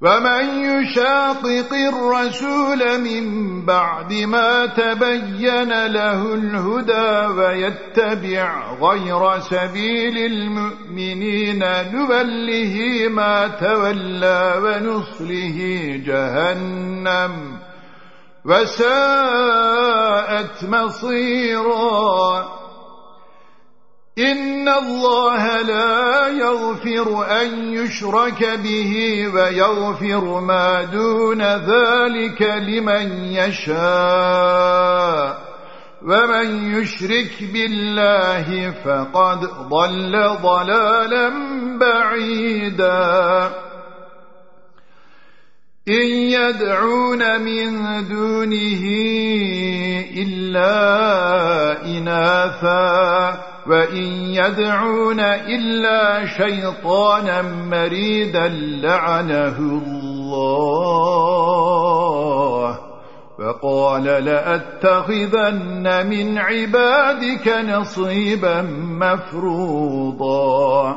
ومن يشاقق الرسول من بعد ما تبين له الهدى ويتبع غير سبيل المؤمنين نبله ما تولى ونصله جهنم وساءت مصيراً إن الله يغفر أن يشرك به ويغفر ما دون ذلك لمن يشاء. ومن يشرك بالله فقد ضل ضلالا بعيدا. يدعون من دونه إلا إناثا وإن يدعون إلا شيطانا مريدا لعنه الله. فقال لأتخذن من عبادك نصيبا مفروضا.